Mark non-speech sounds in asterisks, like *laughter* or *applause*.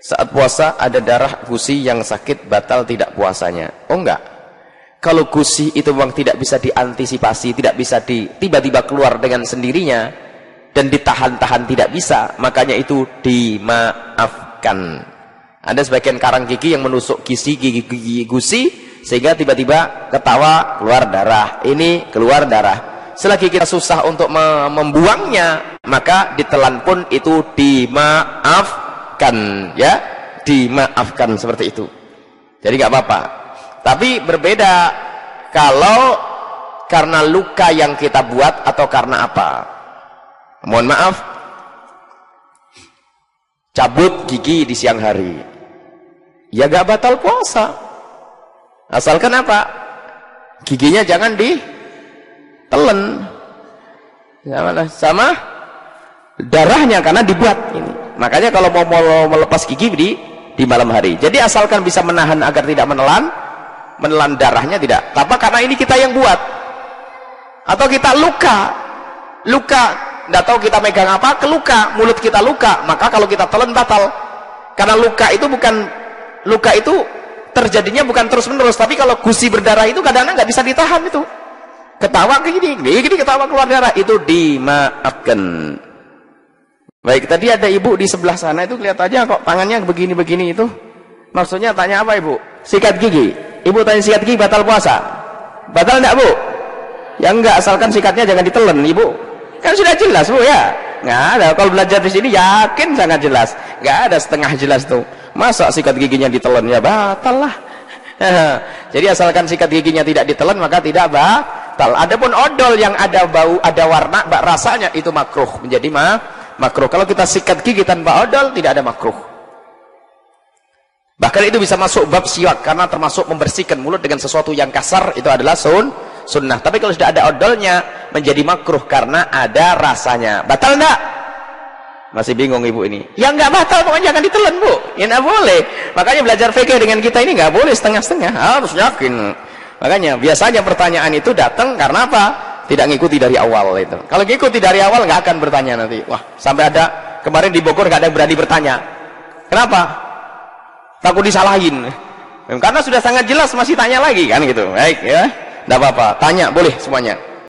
saat puasa ada darah gusi yang sakit batal tidak puasanya. Oh enggak. Kalau gusi itu memang tidak bisa diantisipasi tidak bisa di tiba-tiba keluar dengan sendirinya dan ditahan-tahan tidak bisa makanya itu dimaafkan. Ada sebagian karang gigi yang menusuk gigi gigi, gigi gusi sehingga tiba-tiba ketawa keluar darah. Ini keluar darah. Selagi kita susah untuk membuangnya maka ditelan pun itu dimaafkan dimaafkan ya. Dimaafkan seperti itu. Jadi nggak apa-apa. Tapi berbeda kalau karena luka yang kita buat atau karena apa. Mohon maaf. Cabut gigi di siang hari. Ya gak batal puasa. Asalkan apa? Giginya jangan ditelen sama, sama darahnya karena dibuat ini makanya kalau mau, mau melepas gigi di di malam hari. Jadi asalkan bisa menahan agar tidak menelan menelan darahnya tidak. Apa karena ini kita yang buat. Atau kita luka. Luka tidak tahu kita megang apa keluka. Mulut kita luka. Maka kalau kita telan batal. Karena luka itu bukan luka itu terjadinya bukan terus menerus tapi kalau gusi berdarah itu kadang-kadang nggak bisa ditahan itu. Ketawa gini gini ketawa keluar darah. Itu dimaafkan Baik, tadi ada ibu di sebelah sana itu lihat aja kok tangannya begini-begini itu. Maksudnya tanya apa ibu? Sikat gigi. Ibu tanya sikat gigi batal puasa. Batal enggak bu? Ya enggak, asalkan sikatnya jangan ditelen ibu. Kan sudah jelas bu ya. Enggak ada. Kalau belajar di sini yakin sangat jelas. Enggak ada setengah jelas tuh. Masa sikat giginya ditelen ya batal lah. *laughs* Jadi asalkan sikat giginya tidak ditelan maka tidak batal. Adapun odol yang ada bau, ada warna, rasanya itu makruh menjadi mah makruh. Kalau kita sikat gigi tanpa odol, tidak ada makruh. Bahkan itu bisa masuk bab siwak karena termasuk membersihkan mulut dengan sesuatu yang kasar itu adalah sun sunnah. Tapi kalau sudah ada odolnya menjadi makruh karena ada rasanya. Batal enggak? Masih bingung ibu ini. Ya enggak batal pokoknya jangan ditelan, Bu. Ya enggak boleh. Makanya belajar fikih dengan kita ini enggak boleh setengah-setengah, harus yakin. Makanya biasanya pertanyaan itu datang karena apa? Tidak ngikuti dari awal itu. Kalau ngikuti dari awal nggak akan bertanya nanti. Wah sampai ada kemarin di Bogor nggak ada yang berani bertanya. Kenapa? Takut disalahin. Karena sudah sangat jelas masih tanya lagi kan gitu. Baik ya. Tidak apa-apa. Tanya boleh semuanya